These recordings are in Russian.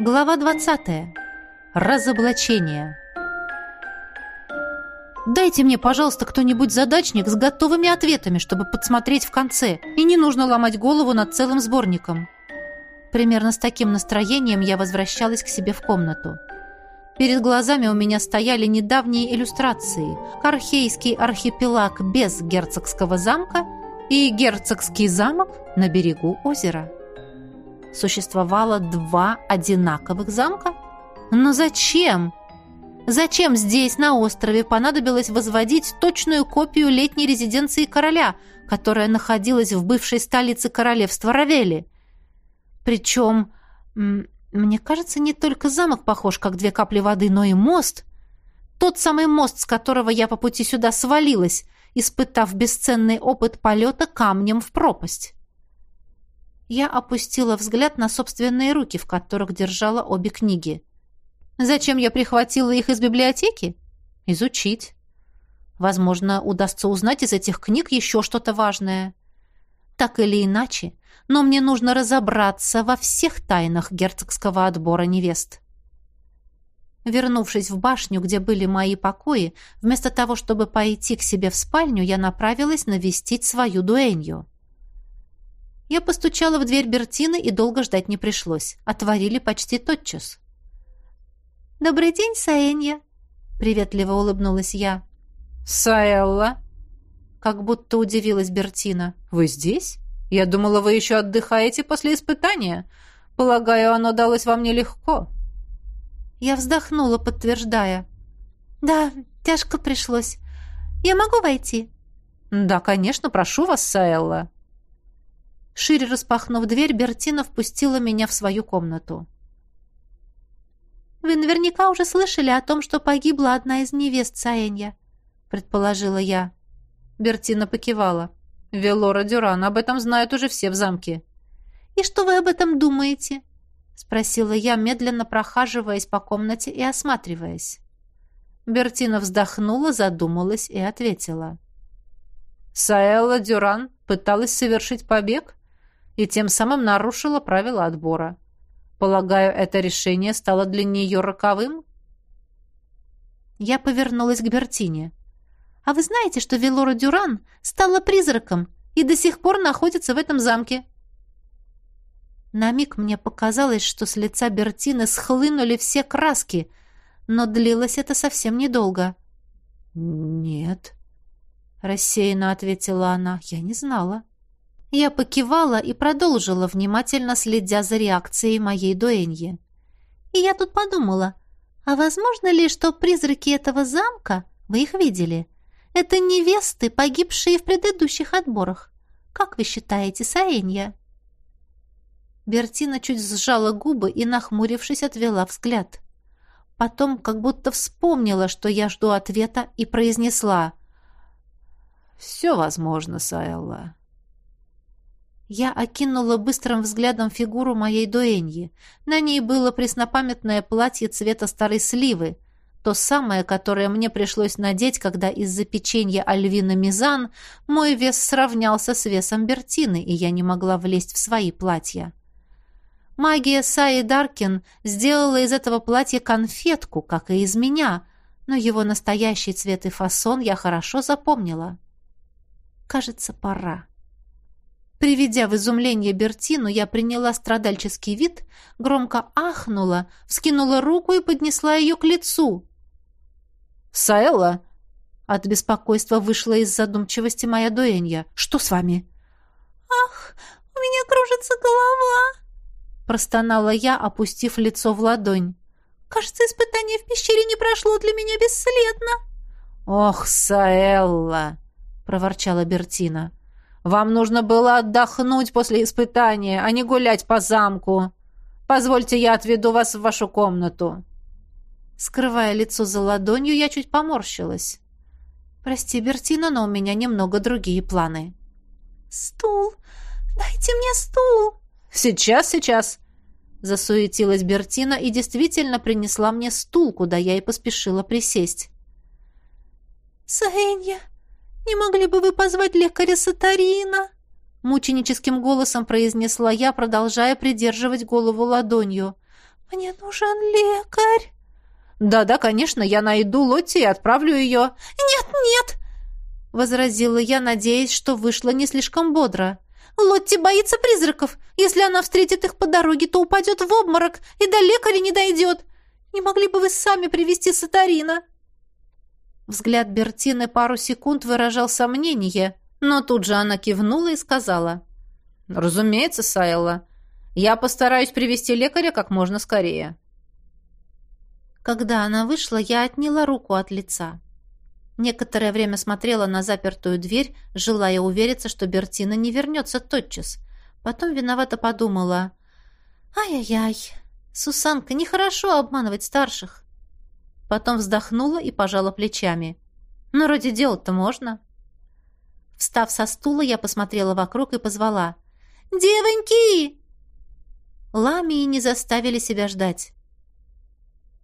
Глава 20. Разоблачение. Дайте мне, пожалуйста, кто-нибудь задачник с готовыми ответами, чтобы подсмотреть в конце, и не нужно ломать голову над целым сборником. Примерно с таким настроением я возвращалась к себе в комнату. Перед глазами у меня стояли недавние иллюстрации. Кархейский архипелаг без герцогского замка и герцогский замок на берегу озера существовало два одинаковых замка? Но зачем? Зачем здесь, на острове, понадобилось возводить точную копию летней резиденции короля, которая находилась в бывшей столице королевства Равели? Причем, мне кажется, не только замок похож, как две капли воды, но и мост. Тот самый мост, с которого я по пути сюда свалилась, испытав бесценный опыт полета камнем в пропасть. Я опустила взгляд на собственные руки, в которых держала обе книги. Зачем я прихватила их из библиотеки? Изучить. Возможно, удастся узнать из этих книг еще что-то важное. Так или иначе, но мне нужно разобраться во всех тайнах герцогского отбора невест. Вернувшись в башню, где были мои покои, вместо того, чтобы пойти к себе в спальню, я направилась навестить свою дуэнью. Я постучала в дверь Бертины, и долго ждать не пришлось. Отворили почти тотчас. «Добрый день, Саэнья!» — приветливо улыбнулась я. «Саэлла!» — как будто удивилась Бертина. «Вы здесь? Я думала, вы еще отдыхаете после испытания. Полагаю, оно далось вам нелегко». Я вздохнула, подтверждая. «Да, тяжко пришлось. Я могу войти?» «Да, конечно, прошу вас, Саэлла». Шире распахнув дверь, Бертина впустила меня в свою комнату. «Вы наверняка уже слышали о том, что погибла одна из невест Саэнья», — предположила я. Бертина покивала. «Велора Дюран, об этом знают уже все в замке». «И что вы об этом думаете?» — спросила я, медленно прохаживаясь по комнате и осматриваясь. Бертина вздохнула, задумалась и ответила. «Саэлла Дюран пыталась совершить побег?» И тем самым нарушила правила отбора. Полагаю, это решение стало для нее роковым? Я повернулась к Бертине. «А вы знаете, что Велора Дюран стала призраком и до сих пор находится в этом замке?» На миг мне показалось, что с лица Бертины схлынули все краски, но длилось это совсем недолго. «Нет», — рассеянно ответила она, — «я не знала». Я покивала и продолжила, внимательно следя за реакцией моей дуэньи. И я тут подумала, а возможно ли, что призраки этого замка, вы их видели, это невесты, погибшие в предыдущих отборах? Как вы считаете, Саэнья?» Бертина чуть сжала губы и, нахмурившись, отвела взгляд. Потом как будто вспомнила, что я жду ответа, и произнесла «Все возможно, Саэлла. Я окинула быстрым взглядом фигуру моей дуэньи. На ней было преснопамятное платье цвета старой сливы, то самое, которое мне пришлось надеть, когда из-за печенья Альвина Мизан мой вес сравнялся с весом Бертины, и я не могла влезть в свои платья. Магия Саи Даркин сделала из этого платья конфетку, как и из меня, но его настоящий цвет и фасон я хорошо запомнила. Кажется, пора. Приведя в изумление Бертину, я приняла страдальческий вид, громко ахнула, вскинула руку и поднесла ее к лицу. «Саэлла!» От беспокойства вышла из задумчивости моя дуэнья. «Что с вами?» «Ах, у меня кружится голова!» Простонала я, опустив лицо в ладонь. «Кажется, испытание в пещере не прошло для меня бесследно!» «Ох, Саэлла!» — проворчала Бертина. Вам нужно было отдохнуть после испытания, а не гулять по замку. Позвольте, я отведу вас в вашу комнату». Скрывая лицо за ладонью, я чуть поморщилась. «Прости, Бертина, но у меня немного другие планы». «Стул! Дайте мне стул!» «Сейчас, сейчас!» Засуетилась Бертина и действительно принесла мне стул, куда я и поспешила присесть. «Саэнья, «Не могли бы вы позвать лекаря Сатарина?» Мученическим голосом произнесла я, продолжая придерживать голову ладонью. «Мне нужен лекарь!» «Да-да, конечно, я найду Лотти и отправлю ее». «Нет, нет!» — возразила я, надеясь, что вышло не слишком бодро. «Лотти боится призраков. Если она встретит их по дороге, то упадет в обморок и до лекаря не дойдет. Не могли бы вы сами привести Сатарина?» Взгляд Бертины пару секунд выражал сомнение, но тут же она кивнула и сказала. «Разумеется, Сайла. Я постараюсь привести лекаря как можно скорее». Когда она вышла, я отняла руку от лица. Некоторое время смотрела на запертую дверь, желая увериться, что Бертина не вернется тотчас. Потом виновато подумала. «Ай-яй-яй, Сусанка, нехорошо обманывать старших». Потом вздохнула и пожала плечами. «Ну, вроде делать-то можно». Встав со стула, я посмотрела вокруг и позвала. «Девоньки!» Ламии не заставили себя ждать.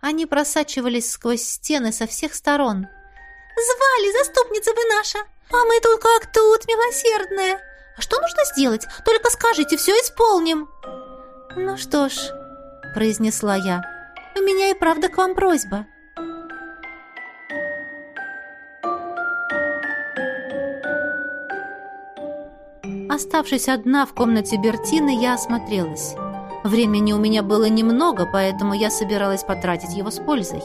Они просачивались сквозь стены со всех сторон. «Звали, заступница вы наша! А мы тут как тут, милосердная! А что нужно сделать? Только скажите, все исполним!» «Ну что ж», — произнесла я, — «у меня и правда к вам просьба». Оставшись одна в комнате Бертины, я осмотрелась. Времени у меня было немного, поэтому я собиралась потратить его с пользой.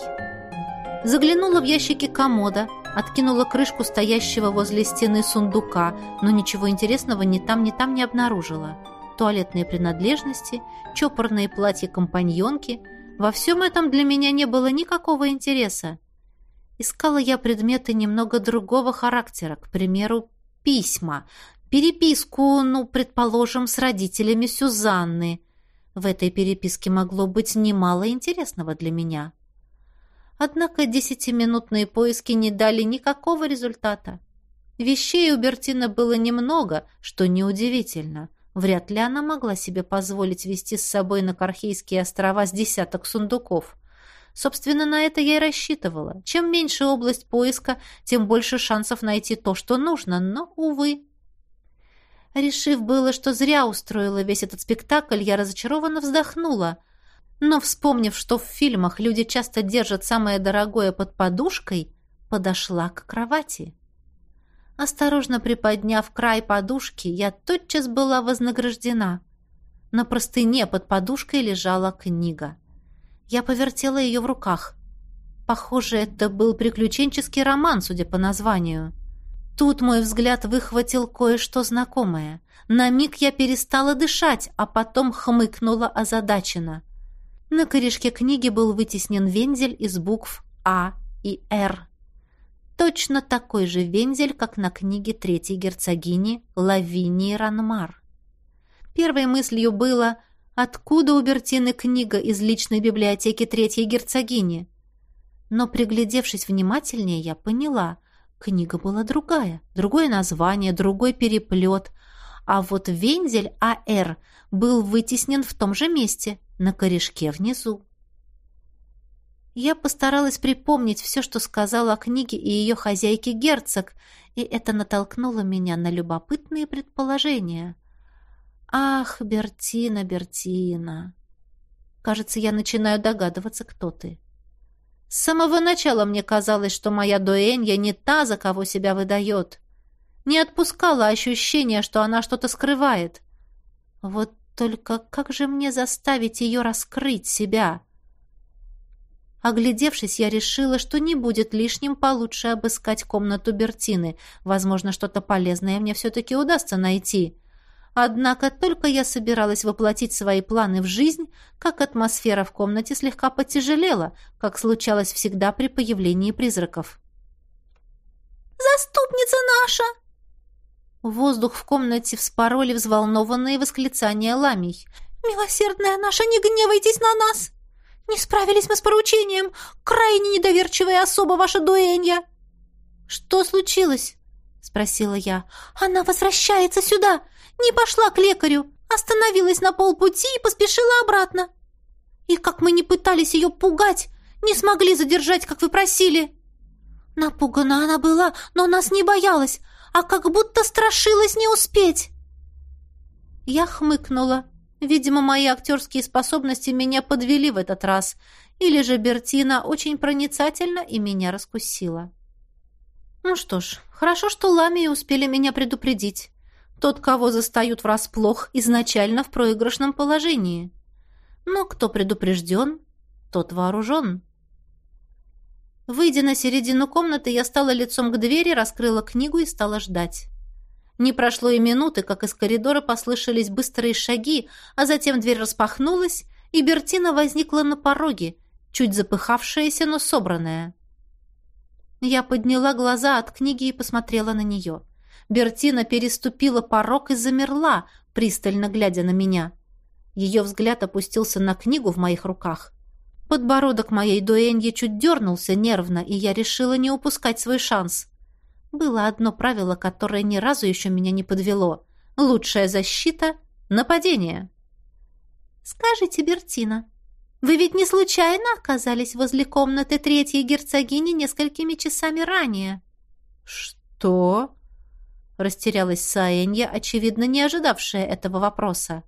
Заглянула в ящики комода, откинула крышку стоящего возле стены сундука, но ничего интересного ни там, ни там не обнаружила. Туалетные принадлежности, чопорные платья-компаньонки — во всем этом для меня не было никакого интереса. Искала я предметы немного другого характера, к примеру, письма, переписку, ну, предположим, с родителями Сюзанны — в этой переписке могло быть немало интересного для меня. Однако десятиминутные поиски не дали никакого результата. Вещей у Бертина было немного, что неудивительно. Вряд ли она могла себе позволить вести с собой на Кархейские острова с десяток сундуков. Собственно, на это я и рассчитывала. Чем меньше область поиска, тем больше шансов найти то, что нужно, но, увы. Решив было, что зря устроила весь этот спектакль, я разочарованно вздохнула. Но, вспомнив, что в фильмах люди часто держат самое дорогое под подушкой, подошла к кровати. Осторожно приподняв край подушки, я тотчас была вознаграждена. На простыне под подушкой лежала книга. Я повертела ее в руках. Похоже, это был приключенческий роман, судя по названию. Тут мой взгляд выхватил кое-что знакомое. На миг я перестала дышать, а потом хмыкнула озадаченно. На корешке книги был вытеснен вензель из букв А и Р. Точно такой же вензель, как на книге третьей герцогини Лавинии Ранмар. Первой мыслью было, откуда у Бертины книга из личной библиотеки третьей герцогини. Но, приглядевшись внимательнее, я поняла — Книга была другая, другое название, другой переплет. А вот вензель АР был вытеснен в том же месте, на корешке внизу. Я постаралась припомнить все, что сказала о книге и ее хозяйке герцог, и это натолкнуло меня на любопытные предположения. «Ах, Бертина, Бертина! Кажется, я начинаю догадываться, кто ты». С самого начала мне казалось, что моя дуэнья не та, за кого себя выдает. Не отпускала ощущение, что она что-то скрывает. Вот только как же мне заставить ее раскрыть себя? Оглядевшись, я решила, что не будет лишним получше обыскать комнату Бертины. Возможно, что-то полезное мне все-таки удастся найти. Однако только я собиралась воплотить свои планы в жизнь, как атмосфера в комнате слегка потяжелела, как случалось всегда при появлении призраков. «Заступница наша!» Воздух в комнате вспороли взволнованные восклицания ламий. «Милосердная наша, не гневайтесь на нас! Не справились мы с поручением! Крайне недоверчивая особа ваша дуэнья!» «Что случилось?» — спросила я. «Она возвращается сюда! Не пошла к лекарю, остановилась на полпути и поспешила обратно. И как мы не пытались ее пугать, не смогли задержать, как вы просили. Напугана она была, но нас не боялась, а как будто страшилась не успеть. Я хмыкнула. Видимо, мои актерские способности меня подвели в этот раз, или же Бертина очень проницательна и меня раскусила. Ну что ж, хорошо, что Ламии успели меня предупредить. Тот, кого застают врасплох, изначально в проигрышном положении. Но кто предупрежден, тот вооружен. Выйдя на середину комнаты, я стала лицом к двери, раскрыла книгу и стала ждать. Не прошло и минуты, как из коридора послышались быстрые шаги, а затем дверь распахнулась, и Бертина возникла на пороге, чуть запыхавшаяся, но собранная. Я подняла глаза от книги и посмотрела на нее. Бертина переступила порог и замерла, пристально глядя на меня. Ее взгляд опустился на книгу в моих руках. Подбородок моей дуэньи чуть дернулся нервно, и я решила не упускать свой шанс. Было одно правило, которое ни разу еще меня не подвело. Лучшая защита — нападение. «Скажите, Бертина, вы ведь не случайно оказались возле комнаты третьей герцогини несколькими часами ранее?» «Что?» — растерялась Саэнья, очевидно, не ожидавшая этого вопроса.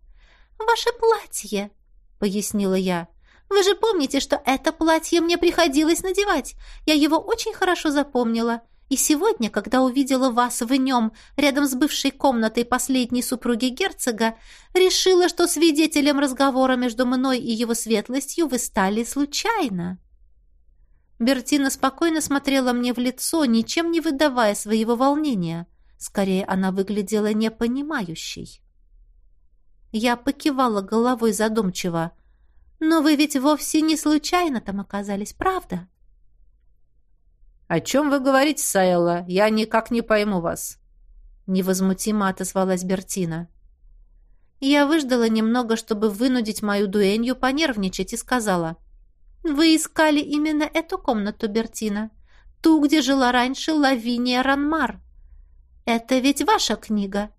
«Ваше платье», — пояснила я. «Вы же помните, что это платье мне приходилось надевать. Я его очень хорошо запомнила. И сегодня, когда увидела вас в нем, рядом с бывшей комнатой последней супруги герцога, решила, что свидетелем разговора между мной и его светлостью вы стали случайно». Бертина спокойно смотрела мне в лицо, ничем не выдавая своего волнения. Скорее, она выглядела непонимающей. Я покивала головой задумчиво. «Но вы ведь вовсе не случайно там оказались, правда?» «О чем вы говорите, Сайла? Я никак не пойму вас». Невозмутимо отозвалась Бертина. Я выждала немного, чтобы вынудить мою дуэнью понервничать, и сказала. «Вы искали именно эту комнату, Бертина? Ту, где жила раньше Лавиния Ранмар. Это ведь ваша книга?»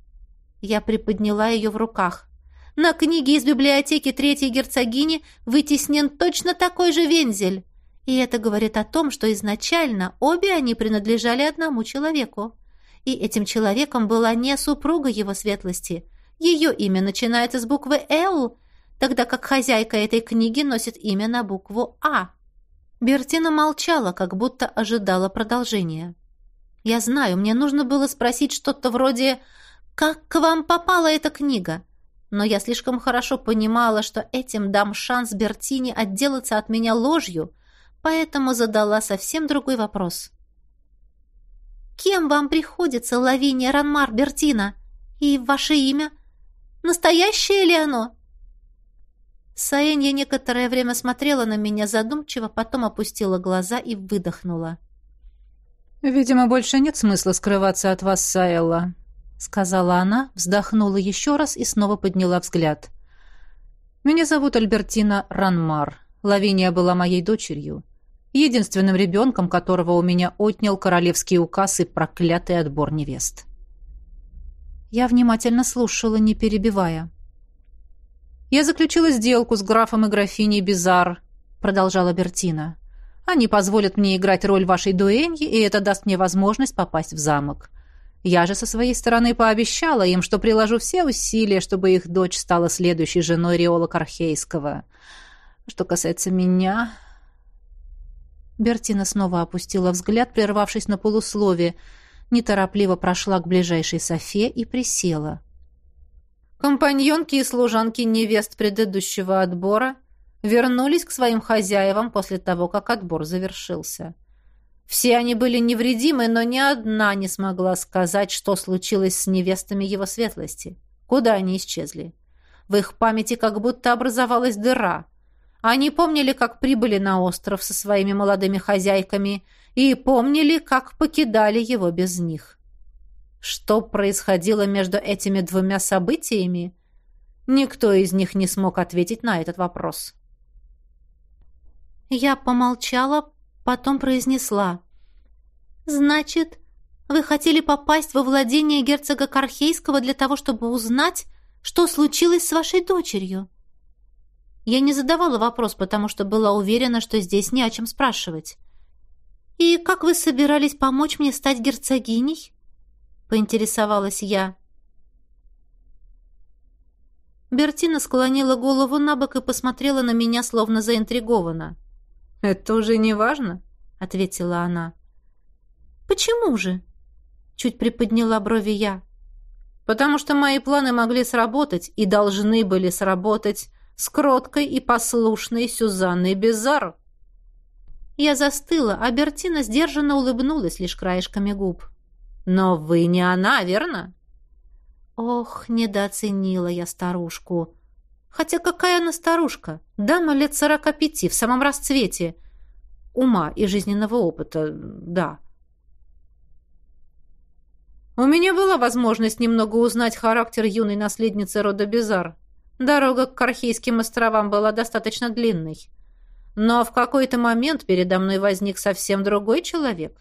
Я приподняла ее в руках. «На книге из библиотеки третьей герцогини вытеснен точно такой же вензель. И это говорит о том, что изначально обе они принадлежали одному человеку. И этим человеком была не супруга его светлости. Ее имя начинается с буквы «Л», тогда как хозяйка этой книги носит имя на букву «А». Бертина молчала, как будто ожидала продолжения. «Я знаю, мне нужно было спросить что-то вроде «Как к вам попала эта книга?» Но я слишком хорошо понимала, что этим дам шанс Бертине отделаться от меня ложью, поэтому задала совсем другой вопрос. «Кем вам приходится Лавиния Ранмар Бертина? И ваше имя? Настоящее ли оно?» Саенья некоторое время смотрела на меня задумчиво, потом опустила глаза и выдохнула. «Видимо, больше нет смысла скрываться от вас, Саэлла», — сказала она, вздохнула еще раз и снова подняла взгляд. «Меня зовут Альбертина Ранмар. Лавиния была моей дочерью единственным ребенком, которого у меня отнял королевский указ и проклятый отбор невест. Я внимательно слушала, не перебивая. «Я заключила сделку с графом и графиней Бизар», — продолжала Бертина. «Они позволят мне играть роль вашей дуэньи, и это даст мне возможность попасть в замок. Я же со своей стороны пообещала им, что приложу все усилия, чтобы их дочь стала следующей женой Риола Кархейского. Что касается меня, Бертина снова опустила взгляд, прервавшись на полуслове, неторопливо прошла к ближайшей софе и присела. Компаньонки и служанки невест предыдущего отбора вернулись к своим хозяевам после того, как отбор завершился. Все они были невредимы, но ни одна не смогла сказать, что случилось с невестами его светлости. Куда они исчезли? В их памяти как будто образовалась дыра. Они помнили, как прибыли на остров со своими молодыми хозяйками и помнили, как покидали его без них. Что происходило между этими двумя событиями? Никто из них не смог ответить на этот вопрос. Я помолчала, потом произнесла. «Значит, вы хотели попасть во владение герцога Кархейского для того, чтобы узнать, что случилось с вашей дочерью?» Я не задавала вопрос, потому что была уверена, что здесь не о чем спрашивать. «И как вы собирались помочь мне стать герцогиней?» — поинтересовалась я. Бертина склонила голову на бок и посмотрела на меня, словно заинтригована. «Это уже не важно», — ответила она. «Почему же?» — чуть приподняла брови я. «Потому что мои планы могли сработать и должны были сработать с кроткой и послушной Сюзанной Безар». Я застыла, а Бертина сдержанно улыбнулась лишь краешками губ. «Но вы не она, верно?» Ох, недооценила я старушку. Хотя какая она старушка? Дама лет сорока пяти, в самом расцвете. Ума и жизненного опыта, да. У меня была возможность немного узнать характер юной наследницы рода Безар. Дорога к Кархейским островам была достаточно длинной. Но в какой-то момент передо мной возник совсем другой человек.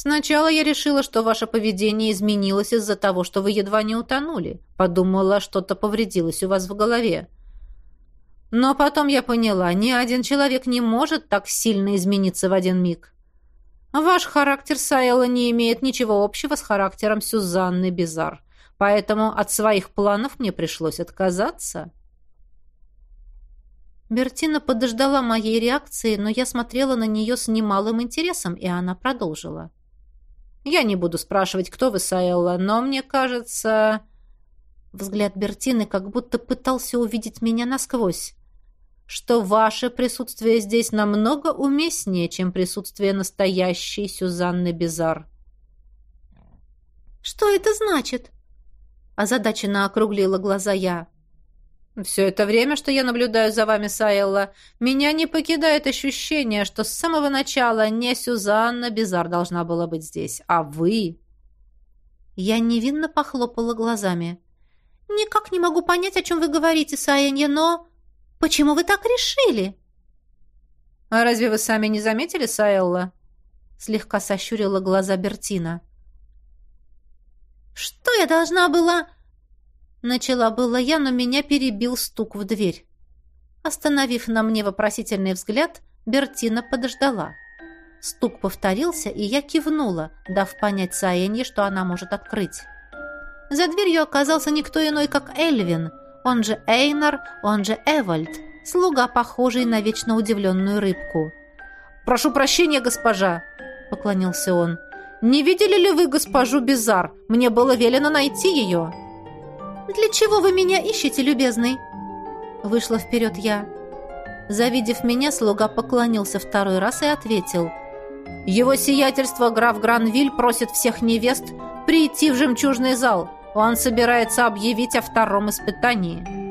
Сначала я решила, что ваше поведение изменилось из-за того, что вы едва не утонули. Подумала, что-то повредилось у вас в голове. Но потом я поняла, ни один человек не может так сильно измениться в один миг. Ваш характер Сайла не имеет ничего общего с характером Сюзанны Бизар, поэтому от своих планов мне пришлось отказаться. Бертина подождала моей реакции, но я смотрела на нее с немалым интересом, и она продолжила. Я не буду спрашивать, кто вы, Саэлла, но мне кажется...» Взгляд Бертины как будто пытался увидеть меня насквозь. «Что ваше присутствие здесь намного уместнее, чем присутствие настоящей Сюзанны Безар». «Что это значит?» Озадаченно округлила глаза я. Все это время, что я наблюдаю за вами, Сайелла, меня не покидает ощущение, что с самого начала не Сюзанна Бизар должна была быть здесь, а вы. Я невинно похлопала глазами. «Никак не могу понять, о чем вы говорите, Саенья, но... Почему вы так решили?» «А разве вы сами не заметили, Саэлла?» Слегка сощурила глаза Бертина. «Что я должна была...» Начала было я, но меня перебил стук в дверь. Остановив на мне вопросительный взгляд, Бертина подождала. Стук повторился, и я кивнула, дав понять Саенье, что она может открыть. За дверью оказался никто иной, как Эльвин, он же Эйнар, он же Эвальд, слуга, похожий на вечно удивленную рыбку. «Прошу прощения, госпожа!» — поклонился он. «Не видели ли вы госпожу Бизар? Мне было велено найти ее!» «Для чего вы меня ищете, любезный?» Вышла вперед я. Завидев меня, слуга поклонился второй раз и ответил. «Его сиятельство граф Гранвиль просит всех невест прийти в жемчужный зал. Он собирается объявить о втором испытании».